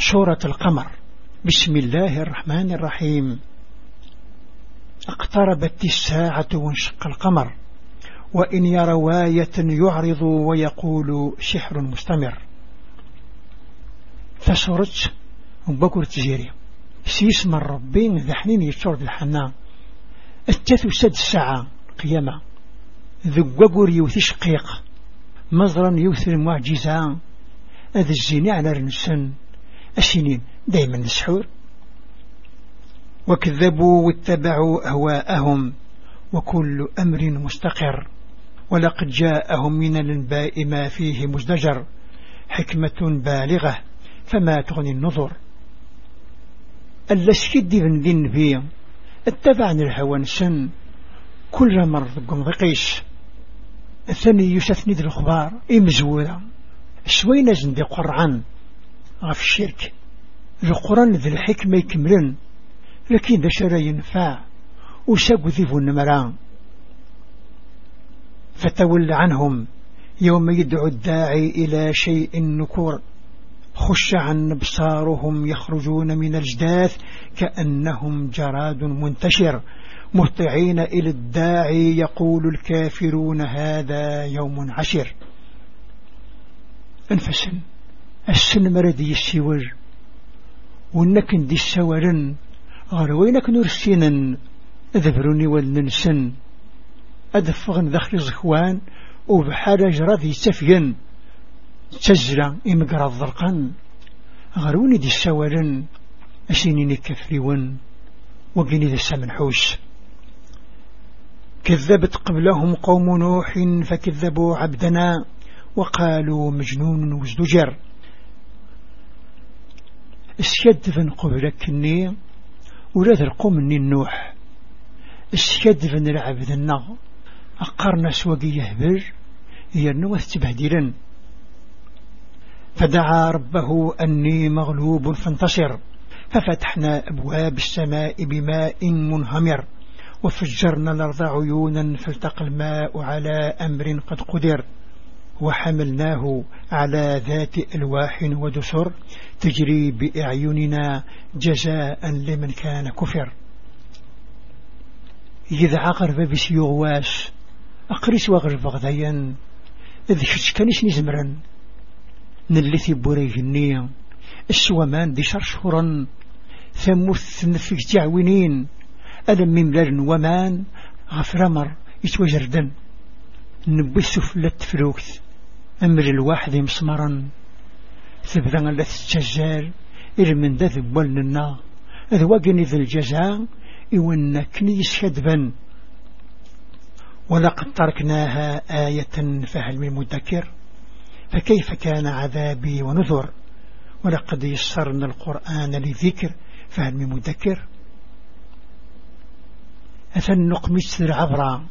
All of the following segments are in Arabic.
سورة القمر. بسم الله الرحمن الرحيم. اقتربت الساعة وانشق القمر. وإن يروا آية يعرض ويقول سحر مستمر. فسورة بكر تجيري. سيس من ربين ذحنين يتشرد الحنان. التث سد الساعة قيامة. ذقوقر يوثي شقيق مزرا يوثي المعجزة هذا الزيني على رنسن السنين دايما السحور وكذبوا واتبعوا أهواءهم وكل أمر مستقر. ولقد جاءهم من الأنباء ما فيه مزدجر حكمة بالغة فما تغني النظر. الشد من ذين فيه اتبعني الهوى نسن كل مرض قم ذقيش. الثاني يشثني ذي الأخبار إمزورة شوينا زندي قرعان غف الشرك. القرآن ذي الحكمة يكملن لكن ذا شرا ينفع وساق ذيب النمران فتول عنهم يوم يدعو الداعي إلى شيء نكور خش عن أبصارهم يخرجون من الجداث كأنهم جراد منتشر. مهطعين إلى الداعي يقول الكافرون هذا يوم عشر. انفسن. السن مردي السور ونكن دي السورن غروينك نرسينا أذبروني والننسن. أدفغن ذخر زخوان. وبحال جراد يتفين تزرع إمقرا الضرقان غروني دي السورن أسينيني كفريون وقيني ذي السمنحوس كذبت قبلهم قوم نوح فكذبوا عبدنا. وقالوا مجنون وازدجر. اسكدفن قبلك الني ولاد القوم الني النوح اسكدفن العبد النغ أقرنا سوقي يهبر هي النوث تبهدلن. فدعا ربه أني مغلوب فانتصر ففتحنا أبواب السماء بماء منهمر وفجرنا الأرض عيونا فالتقى الماء على أمر قد قدر. وحملناه على ذات ألواح ودسر تجري بأعيننا جزاء لمن كان كفر. إذا عقر بس يغواس أقرس وغرب غذيا إذ كانش نزمرا نلثي بوريه النية السوامان دي شرشهرا ثموث نفك جعوينين ألم مملل ومان غفرمر يتوجردن نبي سفلة فلوكت أمر الواحد مسمرا. ثبتا لا تتجزال إلى من ذا ذبول لنا. إذ وقني ذا الجزاء إونا كنيس شدبا ولقد تركناها آية فهل من مدكر؟ فكيف كان عذابي ونذر؟ ولقد يسرنا القرآن لذكر فهل من مدكر؟ أثن نقمس العبرة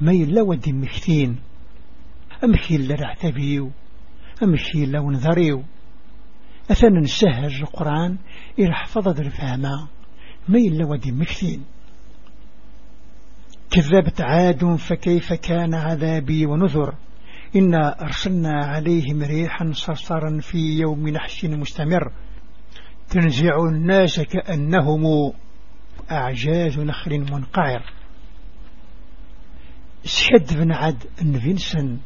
ما يلا ودي مكتين أمشي إلا رعتبيو أمشي إلا ونذريو. أثن نسهج القرآن إلى حفظة الفهمة ما يلا ودي مكتين كذبت عاد فكيف كان عذابي ونذر؟ إنا أرسلنا عليهم ريحا صرصرا في يوم نحش مستمر. تنزع الناس كأنهم أعجاز نخل منقعر. سحد بن عد نفنسن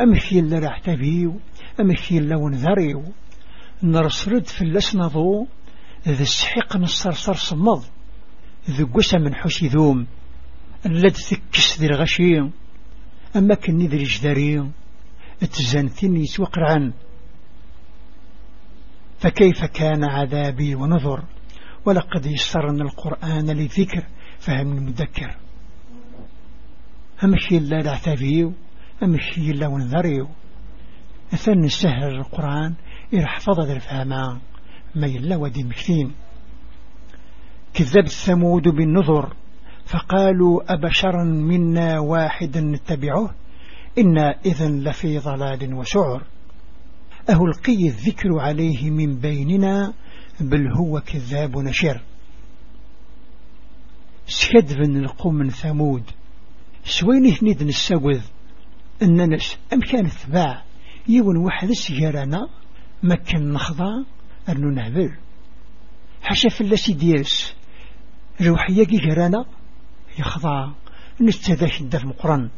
أمشي اللي راح تبيو؟ أمشي اللي ونذريو؟ نرسرد في اللسنضو ذا السحيق نصرصر صمض ذا قسى من حشي ذوم اللد ثكس ذي الغشي أما كني ذي الجداري اتزانتين يتوقرعن فكيف كان عذابي ونظر ولقد يسرنا القرآن لذكر فهم المذكر. أمشي الله لعتابيو أمشي الله ونذريو. أثنى السهل القرآن إرحفظ ذا الفهمان ما يلا ودي مكثين. كذب الثمود بالنظر فقالوا أبشرا منا واحدا نتبعه. إنا إذن لفي ضلال وسعر أهلقي الذكر عليه من بيننا. بل هو كذاب نشر. سكدفن القوم ثمود. سوينه ند نساوذ. أننا أم كان ثباع يون واحد السجارنا مكن نخضع أنو نهبل. حاشا فلاسي ديالس روحية كي جرانا يخضع نستذاك الدف مقرن.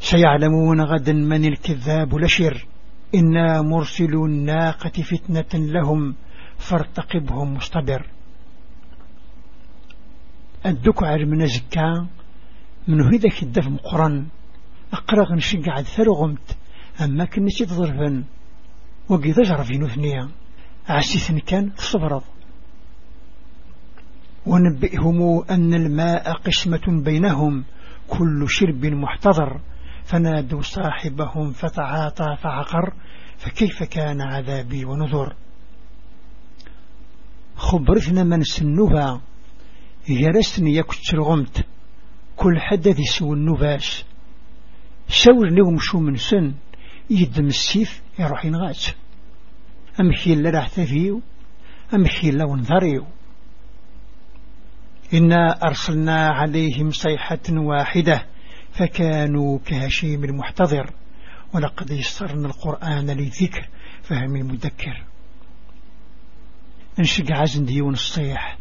سيعلمون غدا من الكذاب لشر. إنا مرسل الناقة فتنة لهم. فارتقبهم مصطبر الدك من زكا من هذاك الدف مقرن. أقرغ نشقع ثرغمت أما كنتي تضربن. وقيد في نثنيا عسيثن كان تصبرض ونبئهم أن الماء قسمة بينهم. كل شرب محتضر. فنادوا صاحبهم فتعاطى فعقر. فكيف كان عذابي ونذر. خبرتنا من سنوها. يرسني يكتر غمت. كل حدث سوى النباس ساور لهم شو من سن يدم السيف يروح ينغات أمشي اللي راح تفيو أمشي اللي ونظريو. إنا أرسلنا عليهم صيحة واحدة فكانوا كهشيم المحتضر ولقد يسرنا القرآن لذكر فهم المذكر. انشق عزن ديون الصيح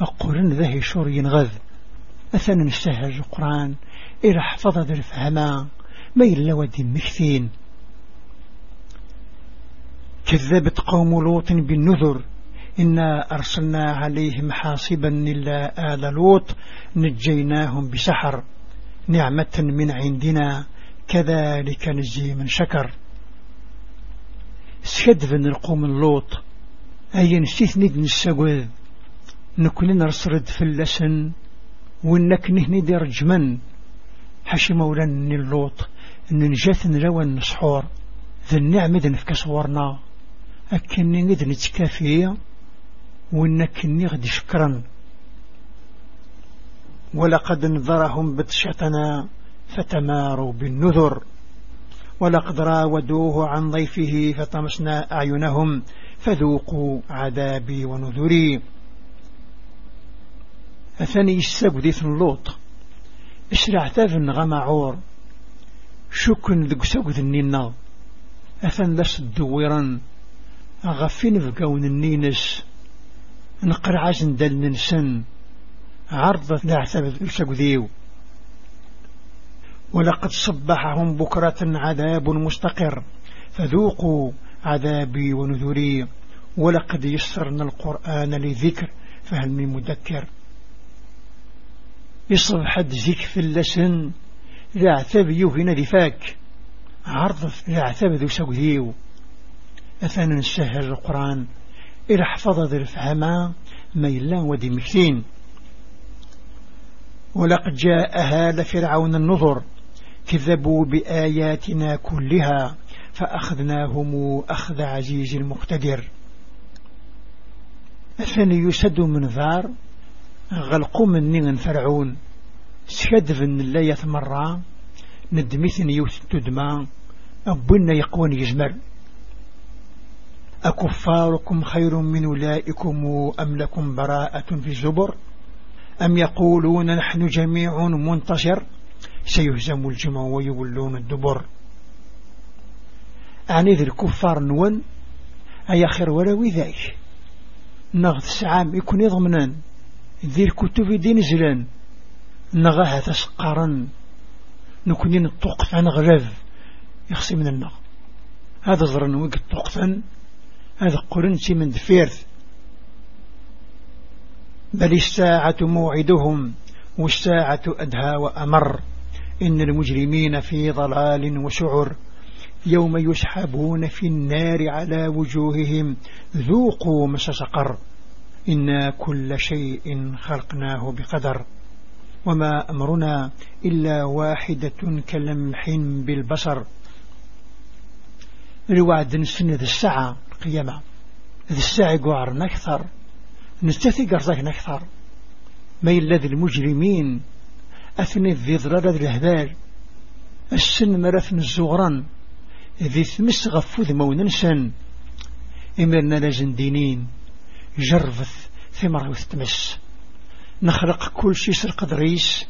أقولن ذهي شور ينغذ. أثنى نستهج القرآن إلى حفظ ذا الفهما ما إلا ودي مكثين. كذبت قوم لوط بالنذر. إنا أرسلنا عليهم حاصبا إلا آل لوط. نجيناهم بسحر. نعمة من عندنا. كذلك نجي من شكر. سكدفن القوم اللوط أي نسيت ند نساقوذ. نكون نرسرد في اللسن. وإنك نهني دي رجمن حشي مولان اللوط إن نجاث نلوى النسحور ذا النعمة ذا نفك صورنا. أكني ند نتكافي وإنك نغد شكرا. ولقد نذرهم بطشتنا فتماروا بالنذر. ولقد راودوه عن ضيفه فطمسنا أعينهم فذوقوا عذابي ونذري. أثني السبديث اللوط إسرع تافن غمعور شكن ذق سقد النينا أثن لس الدويرا أغفين فقون النينس نقرع دل ننسن عرضت نعتبد السقذيو ولقد صبحهم بكرة عذاب مستقر. فذوقوا عذابي ونذري. ولقد يسرنا القرآن لذكر. فهل من مذكر؟ يصبح ذيك في اللسن. ذا عتاب يوهنا ذفاك عرض ذا عتاب ذو سقذيو أثنى نسهر القرآن. إلى حفظ ذا الفهما ميلا ودي مكتين ولقد جاء هال فرعون النظر كذبوا بآياتنا كلها فأخذناهم أخذ عزيز المقتدر. أثني يسد من ذار غلقوا مني فرعون. سكدف الله يثمر ندمثني يوث تدمى أبونا يقوان يزمر أكفاركم خير من أولئكم أم لكم براءة في الزبر؟ أم يقولون نحن جميع منتصر سيهزم الجمع ويولون الدبر. أعني ذي الكفار نون؟ أي خير ولا وذاك نغذ سعام يكون يضمنان. ذي الكتب دين زلان. نغاها تسقارا نكون نطوق عن غلاب. يخصي من النغ. هذا ظرن وقت طوقتان هذا قرنتي من دفيرث. بل الساعة موعدهم والساعة أدهى وأمر. إن المجرمين في ضلال وسعر يوم يسحبون في النار على وجوههم. ذوقوا مس سقر إنا كل شيء خلقناه بقدر. وما أمرنا إلا واحدة كلمح بالبصر. الوعد نسن ذي الساعة القيامة. ذي الساعة قوار أكثر نستثي قرزاك أكثر ما الذي المجرمين. أثني ذي ضرر الهبال السن مرثن الزغران. ذي ثمس غفوذ موننسن إمرنا لازن دينين. جرفث ثمر وثتمس نخرق كل شي سرق دريس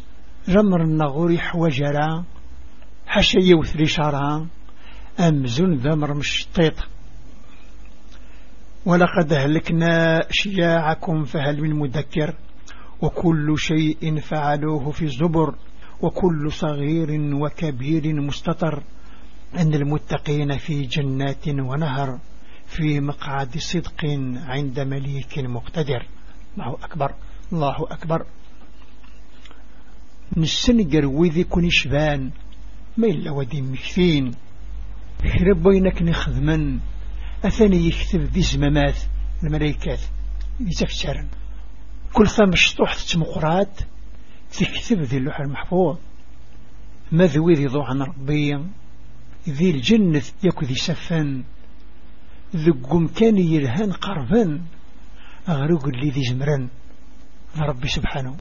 رمر النغوري حوجرا حشا يوث ريشارا أمزون ذمر مش طيط ولقد أهلكنا شياعكم فهل من مذكر؟ وكل شيء فعلوه في الزبر وكل صغير وكبير مستطر. أن المتقين في جنات ونهر في مقعد صدق عند مليك مقتدر. الله أكبر. الله أكبر. نسنقر وذي كن شبان ما إلا ودي مكثين. شرب بينك نخدما أثني يكتب ذي زمامات الملايكات يتفسرن كل ثم شطوح تمقرات تكتب ذي اللوح المحفوظ. ماذوي ذي ضوء عن ربي ذي الجنة يكو ذي سفن. ذقم كان يلهان قربا أغرق اللي ذي زمرا ربي سبحانه.